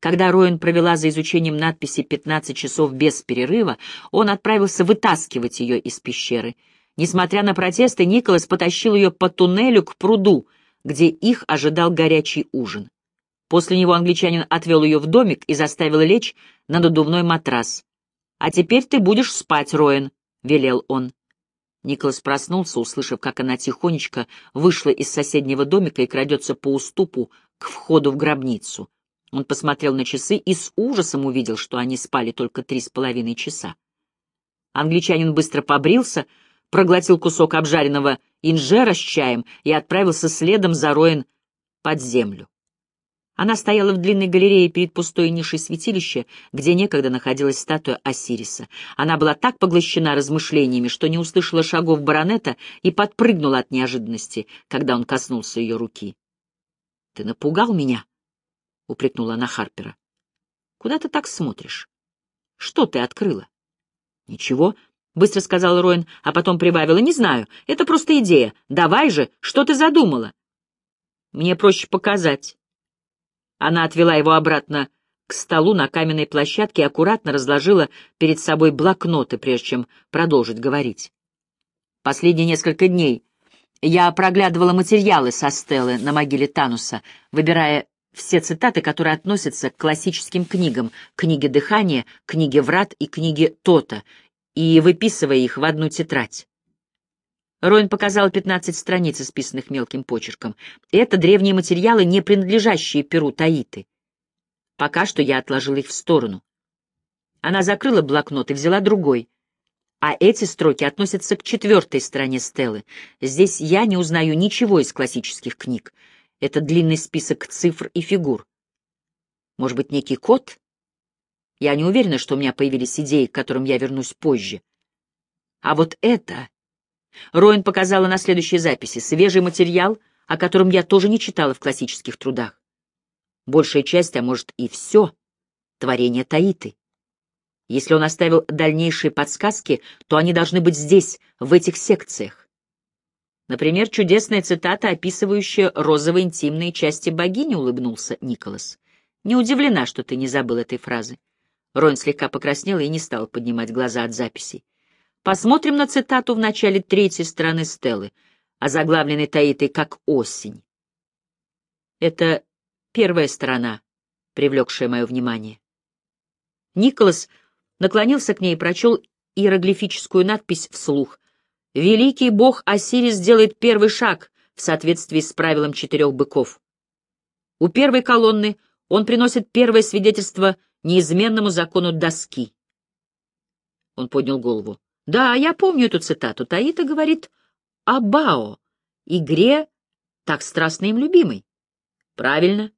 Когда Роин провела за изучением надписи 15 часов без перерыва, он отправился вытаскивать ее из пещеры. Несмотря на протесты, Николас потащил ее по туннелю к пруду, где их ожидал горячий ужин. После него англичанин отвел ее в домик и заставил лечь на надувной матрас. «А теперь ты будешь спать, Роин», — велел он. Николас проснулся, услышав, как она тихонечко вышла из соседнего домика и крадется по уступу к входу в гробницу. Он посмотрел на часы и с ужасом увидел, что они спали только три с половиной часа. Англичанин быстро побрился, проглотил кусок обжаренного инжера с чаем и отправился следом за Роин под землю. Она стояла в длинной галерее перед пустой нишей святилища, где некогда находилась статуя Осириса. Она была так поглощена размышлениями, что не услышала шагов баронета и подпрыгнула от неожиданности, когда он коснулся ее руки. — Ты напугал меня? — упрекнула она Харпера. — Куда ты так смотришь? Что ты открыла? — Ничего, — быстро сказал Роин, а потом прибавила. — Не знаю, это просто идея. Давай же, что ты задумала? — Мне проще показать. Она отвела его обратно к столу на каменной площадке и аккуратно разложила перед собой блокноты, прежде чем продолжить говорить. Последние несколько дней я проглядывала материалы со стелы на могиле Тануса, выбирая все цитаты, которые относятся к классическим книгам, книге дыхания, книге врат и книге Тота, и выписывая их в одну тетрадь. Роин показал 15 страниц, исписанных мелким почерком. Это древние материалы, не принадлежащие Перу Таиты. Пока что я отложил их в сторону. Она закрыла блокнот и взяла другой. А эти строки относятся к четвертой стороне Стеллы. Здесь я не узнаю ничего из классических книг. Это длинный список цифр и фигур. Может быть, некий код? Я не уверена, что у меня появились идеи, к которым я вернусь позже. А вот это... Роин показала на следующей записи свежий материал, о котором я тоже не читала в классических трудах. Большая часть, а может и все, творение Таиты. Если он оставил дальнейшие подсказки, то они должны быть здесь, в этих секциях. Например, чудесная цитата, описывающая розовые интимные части богини, улыбнулся Николас. Не удивлена, что ты не забыл этой фразы. Рон слегка покраснела и не стал поднимать глаза от записей. Посмотрим на цитату в начале третьей стороны Стеллы, озаглавленной Таитой как «Осень». Это первая сторона, привлекшая мое внимание. Николас наклонился к ней и прочел иероглифическую надпись вслух, Великий бог Осирис делает первый шаг в соответствии с правилом четырех быков. У первой колонны он приносит первое свидетельство неизменному закону доски. Он поднял голову. Да, я помню эту цитату. Таита говорит о Бао, игре, так страстно им любимой. Правильно.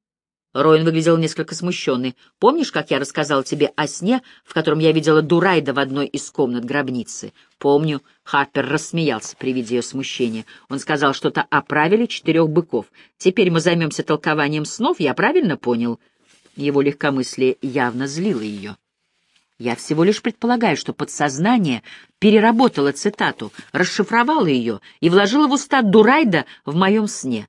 Роин выглядел несколько смущенный. «Помнишь, как я рассказал тебе о сне, в котором я видела Дурайда в одной из комнат гробницы?» «Помню». Харпер рассмеялся при виде ее смущения. Он сказал что-то о правиле четырех быков. «Теперь мы займемся толкованием снов, я правильно понял?» Его легкомыслие явно злило ее. Я всего лишь предполагаю, что подсознание переработало цитату, расшифровало ее и вложило в уста Дурайда в моем сне.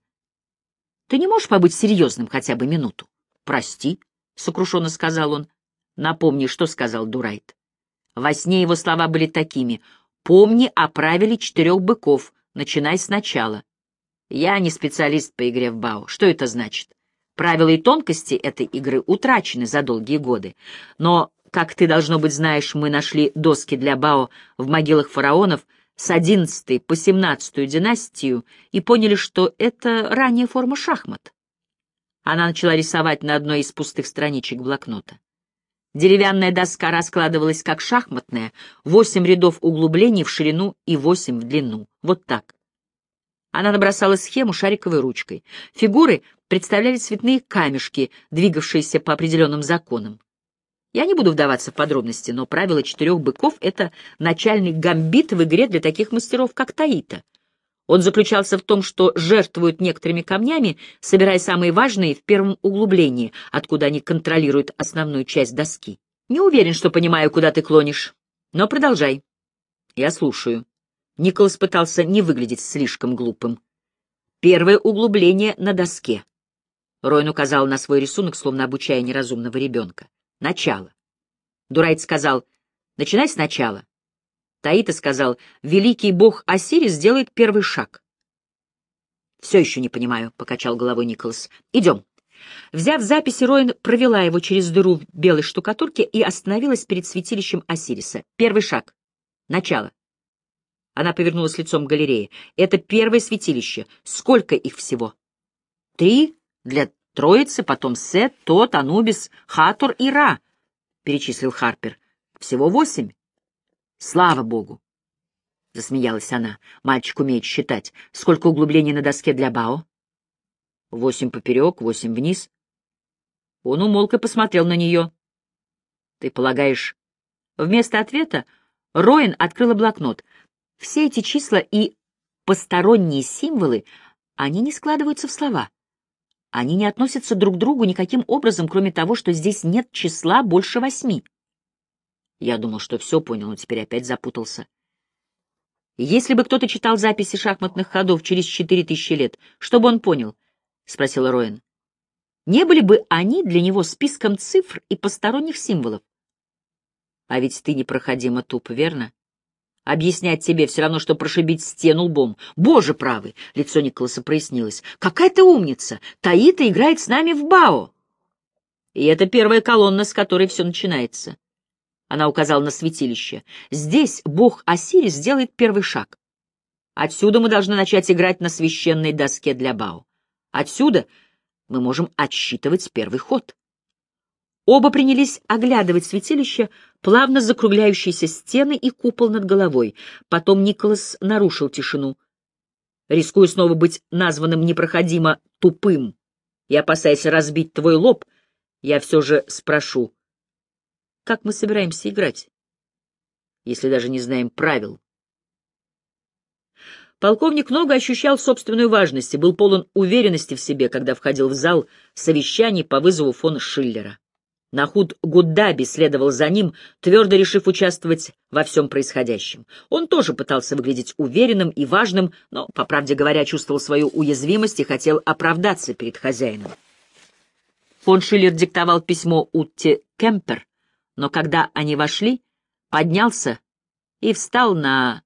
Ты не можешь побыть серьезным хотя бы минуту? Прости, — сокрушенно сказал он. Напомни, что сказал Дурайт. Во сне его слова были такими. Помни о правиле четырех быков, начинай сначала. Я не специалист по игре в Бао. Что это значит? Правила и тонкости этой игры утрачены за долгие годы. Но, как ты, должно быть, знаешь, мы нашли доски для Бао в могилах фараонов — с XI по XVII династию и поняли, что это ранняя форма шахмат. Она начала рисовать на одной из пустых страничек блокнота. Деревянная доска раскладывалась как шахматная, восемь рядов углублений в ширину и восемь в длину. Вот так. Она набросала схему шариковой ручкой. Фигуры представляли цветные камешки, двигавшиеся по определенным законам. Я не буду вдаваться в подробности, но правило четырех быков — это начальный гамбит в игре для таких мастеров, как Таита. Он заключался в том, что жертвуют некоторыми камнями, собирая самые важные в первом углублении, откуда они контролируют основную часть доски. Не уверен, что понимаю, куда ты клонишь, но продолжай. Я слушаю. Николас пытался не выглядеть слишком глупым. Первое углубление на доске. Ройн указал на свой рисунок, словно обучая неразумного ребенка. Начало. Дурайт сказал, начинай сначала. Таита сказал, великий бог Осирис сделает первый шаг. «Все еще не понимаю», — покачал головой Николас. «Идем». Взяв записи, Роин провела его через дыру в белой штукатурке и остановилась перед святилищем Осириса. Первый шаг. Начало. Она повернулась лицом к галерее. Это первое святилище. Сколько их всего? Три для Троицы, потом Сет, Тот, Анубис, Хатур и Ра, — перечислил Харпер. Всего восемь. Слава богу! — засмеялась она. Мальчик умеет считать. Сколько углублений на доске для Бао? Восемь поперек, восемь вниз. Он умолк и посмотрел на нее. Ты полагаешь... Вместо ответа Роин открыла блокнот. Все эти числа и посторонние символы, они не складываются в слова. Они не относятся друг к другу никаким образом, кроме того, что здесь нет числа больше восьми. Я думал, что все понял, но теперь опять запутался. Если бы кто-то читал записи шахматных ходов через четыре тысячи лет, что бы он понял? — спросила Роэн. Не были бы они для него списком цифр и посторонних символов? А ведь ты непроходимо туп, верно? Объяснять тебе все равно, что прошибить стену лбом. Боже правый! Лицо Николаса прояснилось. Какая ты умница! Таита играет с нами в Бао. И это первая колонна, с которой все начинается. Она указала на святилище. Здесь бог Осирис сделает первый шаг. Отсюда мы должны начать играть на священной доске для Бао. Отсюда мы можем отсчитывать первый ход. Оба принялись оглядывать святилище, плавно закругляющиеся стены и купол над головой. Потом Николас нарушил тишину. Рискуя снова быть названным непроходимо тупым и опасаясь разбить твой лоб, я все же спрошу, как мы собираемся играть, если даже не знаем правил? Полковник много ощущал собственную важность и был полон уверенности в себе, когда входил в зал совещаний по вызову фон Шиллера. Нахуд Гуддаби следовал за ним, твердо решив участвовать во всем происходящем. Он тоже пытался выглядеть уверенным и важным, но, по правде говоря, чувствовал свою уязвимость и хотел оправдаться перед хозяином. Фон Шиллер диктовал письмо Утте Кемпер, но когда они вошли, поднялся и встал на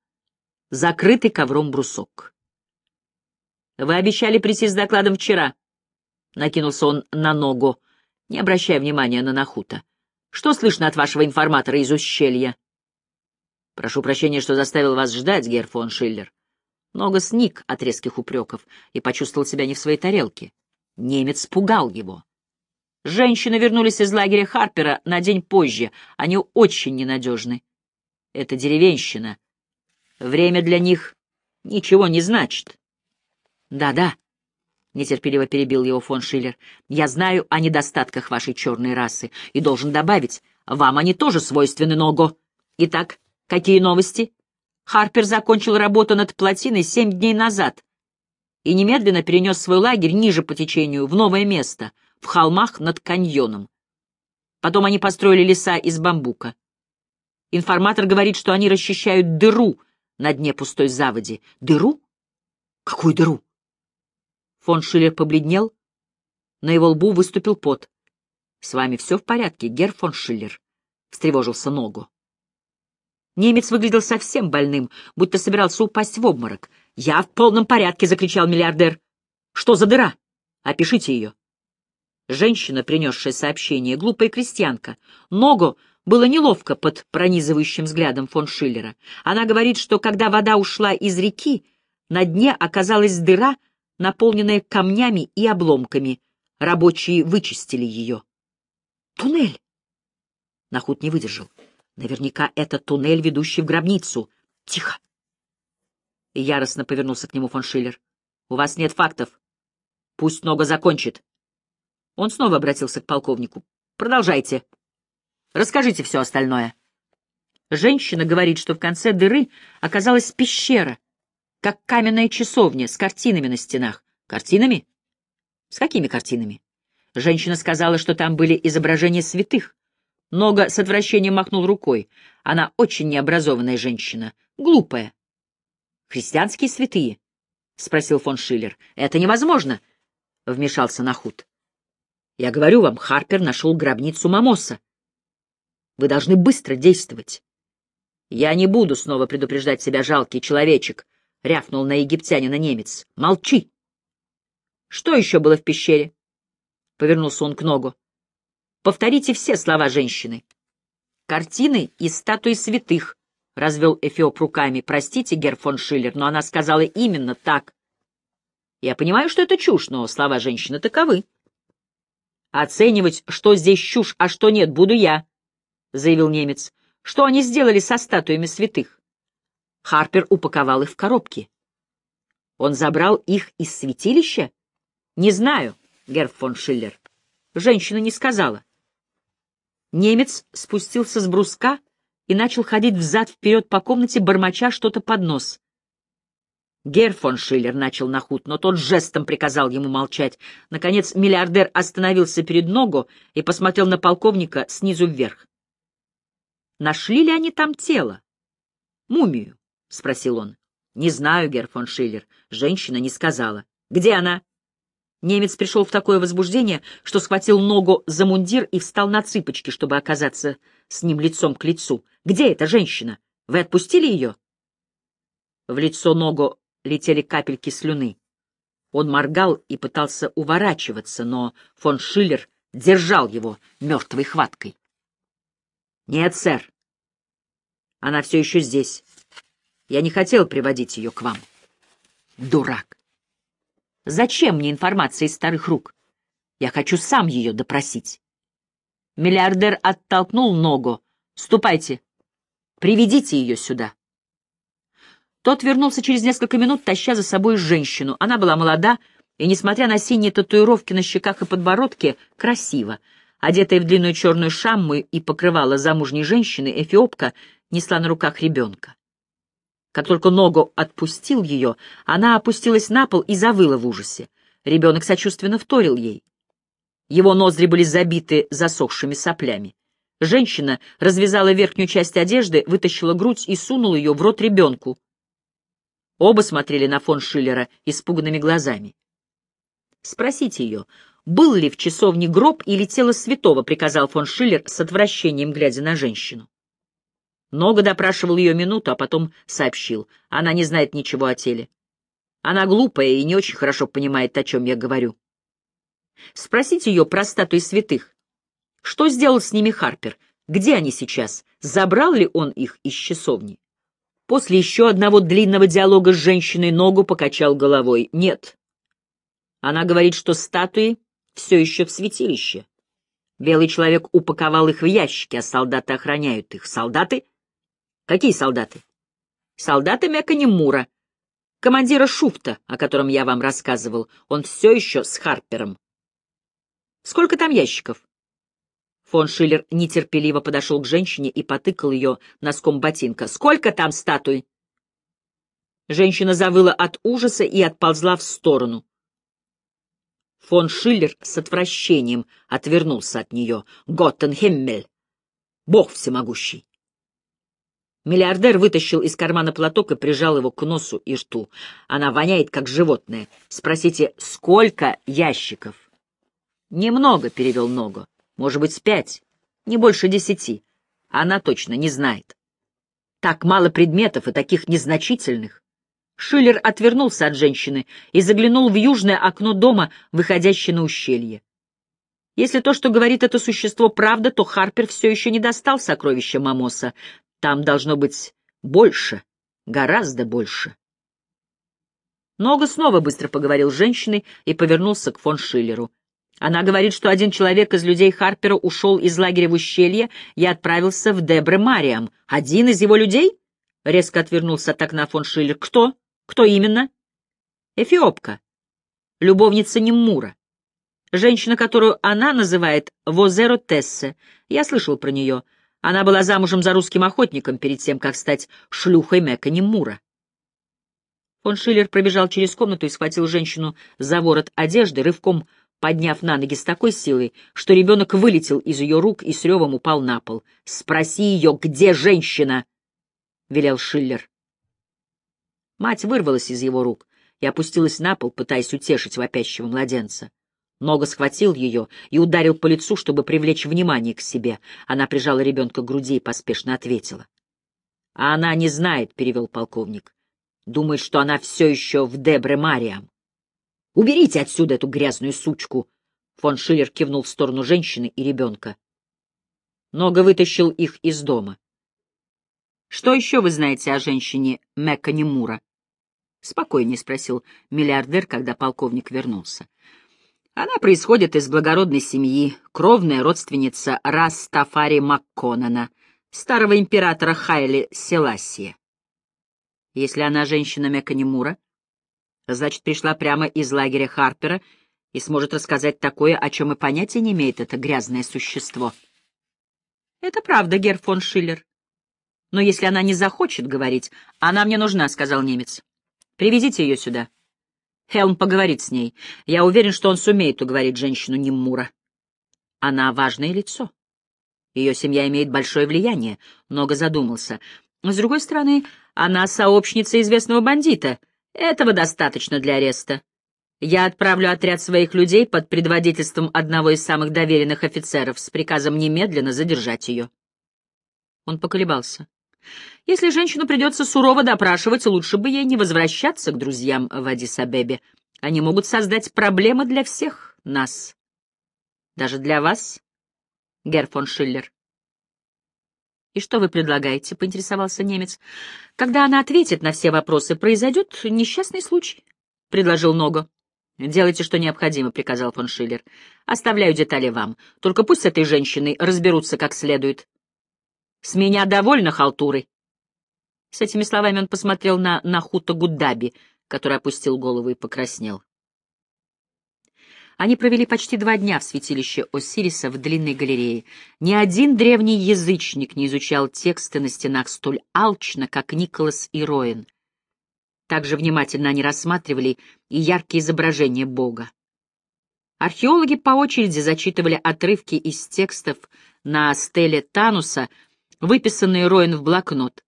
закрытый ковром брусок. «Вы обещали прийти с докладом вчера», — накинулся он на ногу не обращая внимания на Нахута. «Что слышно от вашего информатора из ущелья?» «Прошу прощения, что заставил вас ждать, Герр фон Шиллер». Много сник от резких упреков и почувствовал себя не в своей тарелке. Немец пугал его. Женщины вернулись из лагеря Харпера на день позже. Они очень ненадежны. Это деревенщина. Время для них ничего не значит. Да-да, — нетерпеливо перебил его фон Шиллер. «Я знаю о недостатках вашей черной расы и должен добавить, вам они тоже свойственны, Ного. Итак, какие новости?» Харпер закончил работу над плотиной семь дней назад и немедленно перенес свой лагерь ниже по течению, в новое место, в холмах над каньоном. Потом они построили леса из бамбука. Информатор говорит, что они расчищают дыру на дне пустой заводи. Дыру? Какую дыру? Фон Шиллер побледнел, на его лбу выступил пот. — С вами все в порядке, Герр фон Шиллер? — встревожился Ногу. Немец выглядел совсем больным, будто собирался упасть в обморок. — Я в полном порядке! — закричал миллиардер. — Что за дыра? Опишите ее. Женщина, принесшая сообщение, глупая крестьянка. Ногу было неловко под пронизывающим взглядом фон Шиллера. Она говорит, что когда вода ушла из реки, на дне оказалась дыра — наполненная камнями и обломками. Рабочие вычистили ее. «Туннель!» Нахуд не выдержал. Наверняка это туннель, ведущий в гробницу. Тихо! Яростно повернулся к нему фон Шиллер. «У вас нет фактов. Пусть Нога закончит». Он снова обратился к полковнику. «Продолжайте. Расскажите все остальное». Женщина говорит, что в конце дыры оказалась пещера, как каменная часовня с картинами на стенах. Картинами? С какими картинами? Женщина сказала, что там были изображения святых. Нога с отвращением махнул рукой. Она очень необразованная женщина, глупая. «Христианские святые?» — спросил фон Шиллер. «Это невозможно!» — вмешался Нахут. Я говорю вам, Харпер нашел гробницу Мамоса. Вы должны быстро действовать. Я не буду снова предупреждать себя, жалкий человечек, — рявкнул на египтянина немец. Молчи! Что еще было в пещере? Повернулся он к ногу. Повторите все слова женщины. Картины и статуи святых, — развел Эфиоп руками. Простите, Герр фон Шиллер, но она сказала именно так. Я понимаю, что это чушь, но слова женщины таковы. Оценивать, что здесь чушь, а что нет, буду я, — заявил немец. Что они сделали со статуями святых? Харпер упаковал их в коробки. Он забрал их из святилища? Не знаю, Герр фон Шиллер. Женщина не сказала. Немец спустился с бруска и начал ходить взад-вперед по комнате, бормоча что-то под нос. Герр фон Шиллер начал на худ, но тот жестом приказал ему молчать. Наконец миллиардер остановился перед ногу и посмотрел на полковника снизу вверх. «Нашли ли они там тело? Мумию?» — спросил он. «Не знаю, Герр фон Шиллер. Женщина не сказала. Где она?» Немец пришел в такое возбуждение, что схватил ногу за мундир и встал на цыпочки, чтобы оказаться с ним лицом к лицу. «Где эта женщина? Вы отпустили ее?» В лицо ногу летели капельки слюны. Он моргал и пытался уворачиваться, но фон Шиллер держал его мертвой хваткой. «Нет, сэр. Она все еще здесь. Я не хотел приводить ее к вам». «Дурак! Зачем мне информация из старых рук? Я хочу сам ее допросить». Миллиардер оттолкнул ногу. «Ступайте. Приведите ее сюда». Тот вернулся через несколько минут, таща за собой женщину. Она была молода и, несмотря на синие татуировки на щеках и подбородке, красива. Одетая в длинную черную шамму и покрывала замужней женщины, эфиопка несла на руках ребенка. Как только ногу отпустил ее, она опустилась на пол и завыла в ужасе. Ребенок сочувственно вторил ей. Его ноздри были забиты засохшими соплями. Женщина развязала верхнюю часть одежды, вытащила грудь и сунула ее в рот ребенку. Оба смотрели на фон Шиллера испуганными глазами. «Спросите ее, был ли в часовне гроб или тело святого», — приказал фон Шиллер с отвращением, глядя на женщину. Нога допрашивал ее минуту, а потом сообщил. Она не знает ничего о теле. Она глупая и не очень хорошо понимает, о чем я говорю. Спросите ее про статуи святых. Что сделал с ними Харпер? Где они сейчас? Забрал ли он их из часовни? После еще одного длинного диалога с женщиной ногу покачал головой. Нет. Она говорит, что статуи все еще в святилище. Белый человек упаковал их в ящики, а солдаты охраняют их. Солдаты? Какие солдаты? Солдаты Меканемура, командира Шуфта, о котором я вам рассказывал. Он все еще с Харпером. Сколько там ящиков? Фон Шиллер нетерпеливо подошел к женщине и потыкал ее носком ботинка. «Сколько там статуй?» Женщина завыла от ужаса и отползла в сторону. Фон Шиллер с отвращением отвернулся от нее. «Готтенхеммель! Бог всемогущий!» Миллиардер вытащил из кармана платок и прижал его к носу и рту. Она воняет, как животное. Спросите, сколько ящиков? Немного, — перевел Ногу. Может быть, пять, не больше десяти. Она точно не знает. Так мало предметов и таких незначительных. Шиллер отвернулся от женщины и заглянул в южное окно дома, выходящее на ущелье. Если то, что говорит это существо, правда, то Харпер все еще не достал сокровища Мамоса. Там должно быть больше, гораздо больше. Нога снова быстро поговорил с женщиной и повернулся к фон Шиллеру. Она говорит, что один человек из людей Харпера ушел из лагеря в ущелье и отправился в Дебре-Мариам. Один из его людей? Резко отвернулся от окна фон Шиллер. Кто? Кто именно? Эфиопка. Любовница Немура. Женщина, которую она называет Возеро Тессе. Я слышал про нее. Она была замужем за русским охотником перед тем, как стать шлюхой Мека Немура. Фон Шиллер пробежал через комнату и схватил женщину за ворот одежды, рывком подняв на ноги с такой силой, что ребенок вылетел из ее рук и с ревом упал на пол. «Спроси ее, где женщина?» — велел Шиллер. Мать вырвалась из его рук и опустилась на пол, пытаясь утешить вопящего младенца. Нога схватил ее и ударил по лицу, чтобы привлечь внимание к себе. Она прижала ребенка к груди и поспешно ответила. — А она не знает, — перевел полковник. — Думает, что она все еще в Дебре Мариам. — Уберите отсюда эту грязную сучку! Фон Шиллер кивнул в сторону женщины и ребенка. Нога вытащил их из дома. — Что еще вы знаете о женщине Меккани Мура? — спокойнее спросил миллиардер, когда полковник вернулся. Она происходит из благородной семьи, кровная родственница Растафари Макконана, старого императора Хайли Селасия. Если она женщина Меканимура, значит, пришла прямо из лагеря Харпера и сможет рассказать такое, о чем и понятия не имеет это грязное существо. Это правда, Герр фон Шиллер. Но если она не захочет говорить, она мне нужна, — сказал немец. Приведите ее сюда. Хелм поговорит с ней. Я уверен, что он сумеет уговорить женщину Ниммура. Она важное лицо. Ее семья имеет большое влияние. Много задумался. С другой стороны, она сообщница известного бандита. Этого достаточно для ареста. Я отправлю отряд своих людей под предводительством одного из самых доверенных офицеров с приказом немедленно задержать ее. Он поколебался. Если женщину придется сурово допрашивать, лучше бы ей не возвращаться к друзьям в Адис-Абебе. Они могут создать проблемы для всех нас. Даже для вас, Герр фон Шиллер. «И что вы предлагаете?» — поинтересовался немец. «Когда она ответит на все вопросы, произойдет несчастный случай», — предложил Ного. «Делайте, что необходимо», — приказал фон Шиллер. «Оставляю детали вам. Только пусть с этой женщиной разберутся как следует. С меня довольно халтуры. С этими словами он посмотрел на Нахута Гудаби, который опустил голову и покраснел. Они провели почти два дня в святилище Осириса в длинной галерее. Ни один древний язычник не изучал тексты на стенах столь алчно, как Николас и Роин. Также внимательно они рассматривали и яркие изображения Бога. Археологи по очереди зачитывали отрывки из текстов на стеле Тануса, выписанные Роин в блокнот,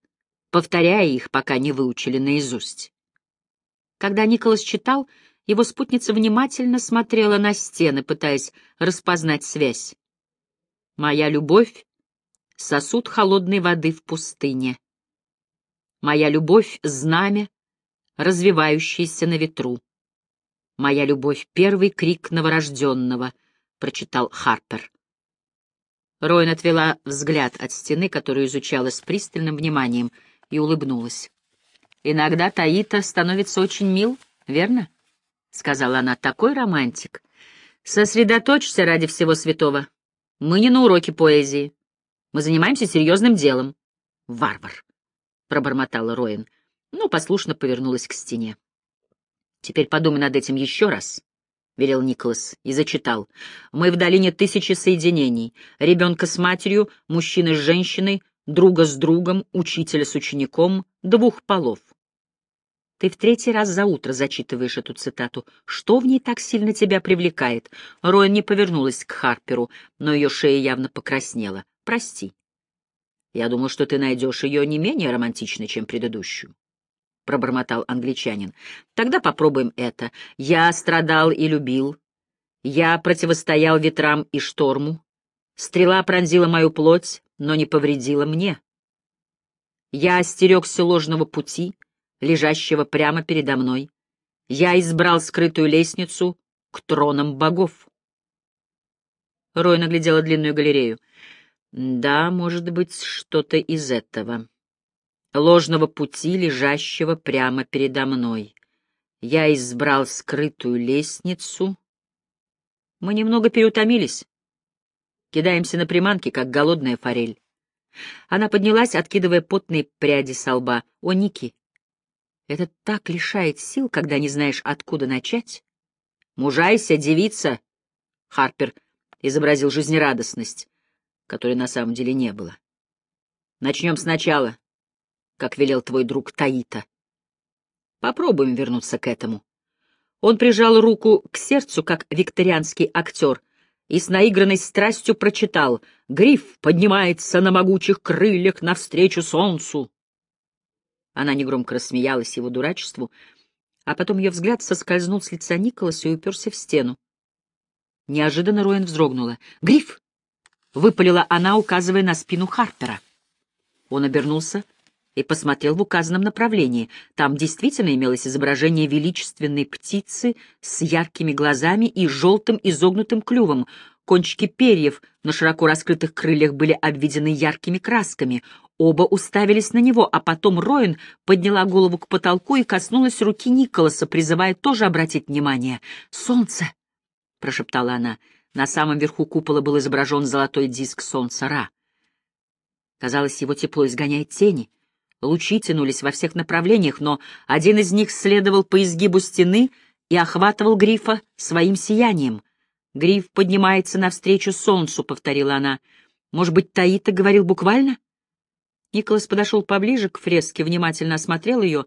повторяя их, пока не выучили наизусть. Когда Николас читал, его спутница внимательно смотрела на стены, пытаясь распознать связь. «Моя любовь — сосуд холодной воды в пустыне. Моя любовь — знамя, развивающееся на ветру. Моя любовь — первый крик новорожденного», — прочитал Харпер. Роин отвела взгляд от стены, которую изучала с пристальным вниманием, и улыбнулась. «Иногда Таита становится очень мил, верно?» — сказала она. «Такой романтик. Сосредоточься ради всего святого. Мы не на уроке поэзии. Мы занимаемся серьезным делом». «Варвар!» — пробормотала Роин, но послушно повернулась к стене. «Теперь подумай над этим еще раз. — велел Николас и зачитал. «Мы в долине тысячи соединений. Ребенка с матерью, мужчины с женщиной, друга с другом, учителя с учеником, двух полов». Ты в третий раз за утро зачитываешь эту цитату. Что в ней так сильно тебя привлекает? Роэн не повернулась к Харперу, но ее шея явно покраснела. Прости. Я думал, что ты найдешь ее не менее романтичной, чем предыдущую. — пробормотал англичанин. «Тогда попробуем это. Я страдал и любил. Я противостоял ветрам и шторму. Стрела пронзила мою плоть, но не повредила мне. Я остерегся ложного пути, лежащего прямо передо мной. Я избрал скрытую лестницу к тронам богов». Рой наглядела длинную галерею. «Да, может быть, что-то из этого» ложного пути, лежащего прямо передо мной. Я избрал скрытую лестницу. Мы немного переутомились. Кидаемся на приманки, как голодная форель. Она поднялась, откидывая потные пряди со лба. О, Ники, это так лишает сил, когда не знаешь, откуда начать. Мужайся, девица! Харпер изобразил жизнерадостность, которой на самом деле не было. Начнем сначала как велел твой друг Таита. Попробуем вернуться к этому. Он прижал руку к сердцу, как викторианский актер, и с наигранной страстью прочитал «Гриф поднимается на могучих крыльях навстречу солнцу». Она негромко рассмеялась его дурачеству, а потом ее взгляд соскользнул с лица Николаса и уперся в стену. Неожиданно Роэн вздрогнула. «Гриф!» — выпалила она, указывая на спину Харпера. Он обернулся и посмотрел в указанном направлении. Там действительно имелось изображение величественной птицы с яркими глазами и желтым изогнутым клювом. Кончики перьев на широко раскрытых крыльях были обведены яркими красками. Оба уставились на него, а потом Роин подняла голову к потолку и коснулась руки Николаса, призывая тоже обратить внимание. «Солнце!» — прошептала она. На самом верху купола был изображен золотой диск солнца Ра. Казалось, его тепло изгоняет тени. Лучи тянулись во всех направлениях, но один из них следовал по изгибу стены и охватывал Грифа своим сиянием. «Гриф поднимается навстречу солнцу», — повторила она. «Может быть, Таита говорил буквально?» Николас подошел поближе к фреске, внимательно осмотрел ее,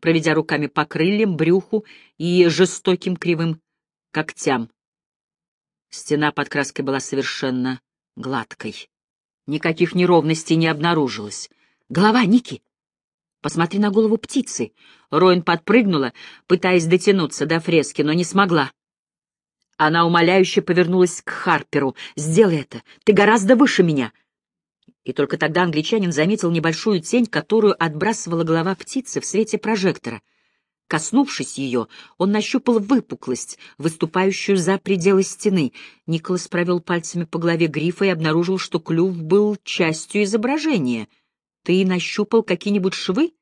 проведя руками по крыльям, брюху и жестоким кривым когтям. Стена под краской была совершенно гладкой. Никаких неровностей не обнаружилось. «Голова, Ники! Посмотри на голову птицы!» Роин подпрыгнула, пытаясь дотянуться до фрески, но не смогла. Она умоляюще повернулась к Харперу. «Сделай это! Ты гораздо выше меня!» И только тогда англичанин заметил небольшую тень, которую отбрасывала голова птицы в свете прожектора. Коснувшись ее, он нащупал выпуклость, выступающую за пределы стены. Николас провел пальцами по голове грифа и обнаружил, что клюв был частью изображения. — Ты нащупал какие-нибудь швы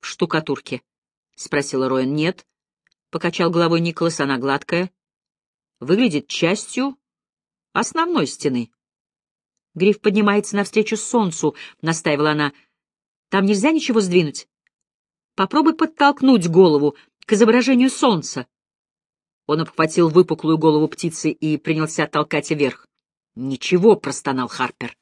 в штукатурке? — спросила Роэн. — Нет. — покачал головой Николас, она гладкая. — Выглядит частью основной стены. Гриф поднимается навстречу солнцу, — настаивала она. — Там нельзя ничего сдвинуть? Попробуй подтолкнуть голову к изображению солнца. Он обхватил выпуклую голову птицы и принялся толкать вверх. «Ничего», — простонал Харпер.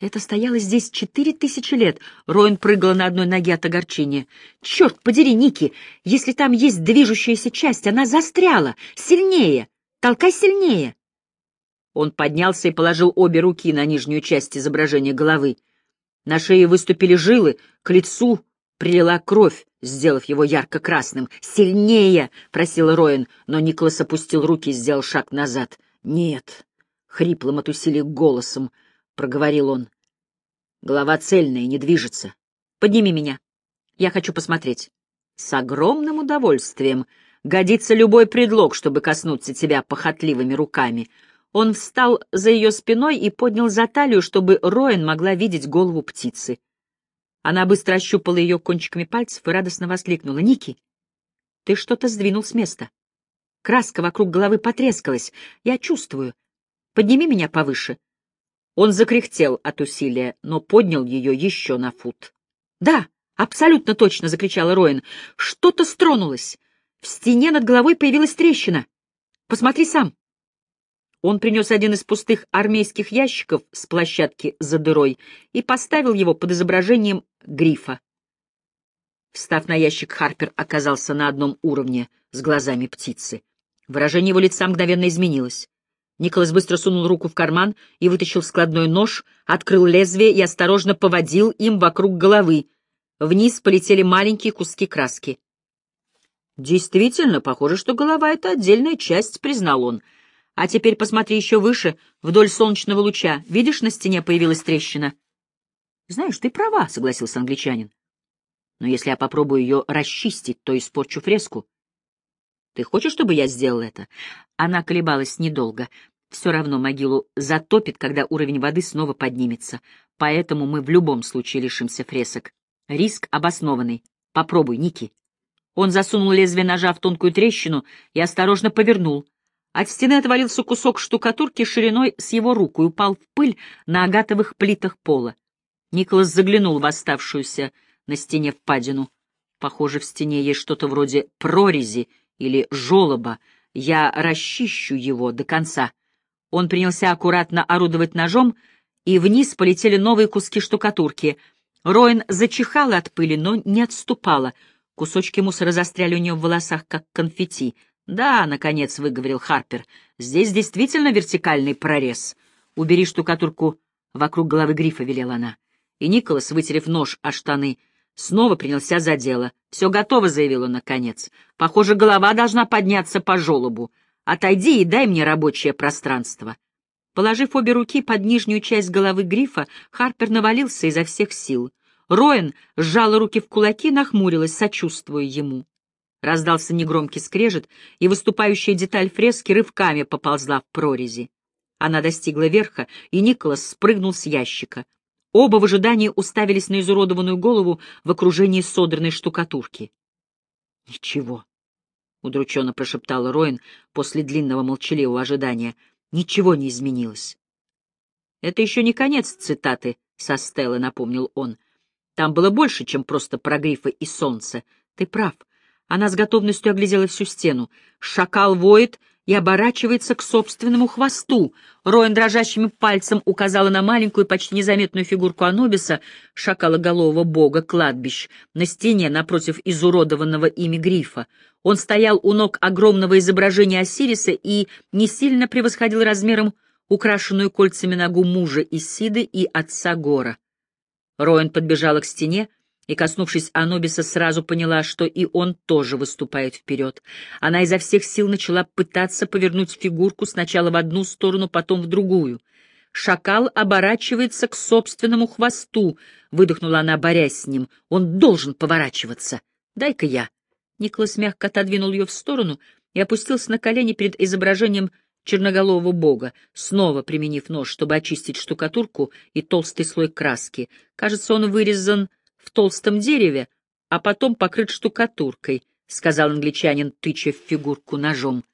«Это стояло здесь четыре тысячи лет», — Роин прыгала на одной ноге от огорчения. «Черт подери, Ники, если там есть движущаяся часть, она застряла. Сильнее! Толкай сильнее!» Он поднялся и положил обе руки на нижнюю часть изображения головы. На шее выступили жилы, к лицу прилила кровь, сделав его ярко-красным. «Сильнее!» — просил Роин, но Николас опустил руки и сделал шаг назад. «Нет!» — хриплым от усилий голосом проговорил он. «Голова цельная, не движется. Подними меня. Я хочу посмотреть». «С огромным удовольствием. Годится любой предлог, чтобы коснуться тебя похотливыми руками». Он встал за ее спиной и поднял за талию, чтобы Роин могла видеть голову птицы. Она быстро ощупала ее кончиками пальцев и радостно воскликнула. «Ники, ты что-то сдвинул с места. Краска вокруг головы потрескалась. Я чувствую. Подними меня повыше». Он закряхтел от усилия, но поднял ее еще на фут. «Да, абсолютно точно!» — закричала Роин. «Что-то стронулось. В стене над головой появилась трещина. Посмотри сам». Он принес один из пустых армейских ящиков с площадки за дырой и поставил его под изображением грифа. Встав на ящик, Харпер оказался на одном уровне с глазами птицы. Выражение его лица мгновенно изменилось. Николас быстро сунул руку в карман и вытащил складной нож, открыл лезвие и осторожно поводил им вокруг головы. Вниз полетели маленькие куски краски. «Действительно, похоже, что голова — это отдельная часть», — признал он. А теперь посмотри еще выше, вдоль солнечного луча. Видишь, на стене появилась трещина? Знаешь, ты права, — согласился англичанин. Но если я попробую ее расчистить, то испорчу фреску. Ты хочешь, чтобы я сделал это? Она колебалась недолго. Все равно могилу затопит, когда уровень воды снова поднимется. Поэтому мы в любом случае лишимся фресок. Риск обоснованный. Попробуй, Ники. Он засунул лезвие ножа в тонкую трещину и осторожно повернул — от стены отвалился кусок штукатурки шириной с его руку и упал в пыль на агатовых плитах пола. Николас заглянул в оставшуюся на стене впадину. Похоже, в стене есть что-то вроде прорези или жолоба. Я расчищу его до конца. Он принялся аккуратно орудовать ножом, и вниз полетели новые куски штукатурки. Роин зачихала от пыли, но не отступала. Кусочки мусора застряли у нее в волосах, как конфетти — «Да», — наконец выговорил Харпер, — «здесь действительно вертикальный прорез. Убери штукатурку вокруг головы грифа», — велела она. И Николас, вытерев нож о штаны, снова принялся за дело. «Все готово», — заявил он наконец. «Похоже, голова должна подняться по желобу. Отойди и дай мне рабочее пространство. Положив обе руки под нижнюю часть головы грифа, Харпер навалился изо всех сил. Роэн сжала руки в кулаки, нахмурилась, сочувствуя ему. Раздался негромкий скрежет, и выступающая деталь фрески рывками поползла в прорези. Она достигла верха, и Николас спрыгнул с ящика. Оба в ожидании уставились на изуродованную голову в окружении содранной штукатурки. «Ничего», — удрученно прошептал Роин после длинного молчаливого ожидания, — «ничего не изменилось». «Это еще не конец цитаты со Стеллы», — напомнил он. «Там было больше, чем просто про грифы и солнце. Ты прав». Она с готовностью оглядела всю стену. Шакал воет и оборачивается к собственному хвосту. Роин дрожащими пальцем указала на маленькую, почти незаметную фигурку Анубиса, шакалоголового бога кладбищ, на стене напротив изуродованного ими грифа. Он стоял у ног огромного изображения Осириса и не сильно превосходил размером украшенную кольцами ногу мужа Исиды и отца Гора. Роин подбежала к стене, и, коснувшись Анубиса, сразу поняла, что и он тоже выступает вперед. Она изо всех сил начала пытаться повернуть фигурку сначала в одну сторону, потом в другую. «Шакал оборачивается к собственному хвосту», — выдохнула она, борясь с ним. «Он должен поворачиваться. Дай-ка я». Николас мягко отодвинул ее в сторону и опустился на колени перед изображением черноголового бога, снова применив нож, чтобы очистить штукатурку и толстый слой краски. Кажется, он вырезан в толстом дереве, а потом покрыт штукатуркой, — сказал англичанин, тыча в фигурку ножом.